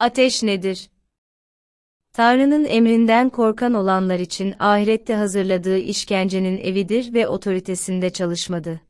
Ateş nedir? Tanrı'nın emrinden korkan olanlar için ahirette hazırladığı işkencenin evidir ve otoritesinde çalışmadı.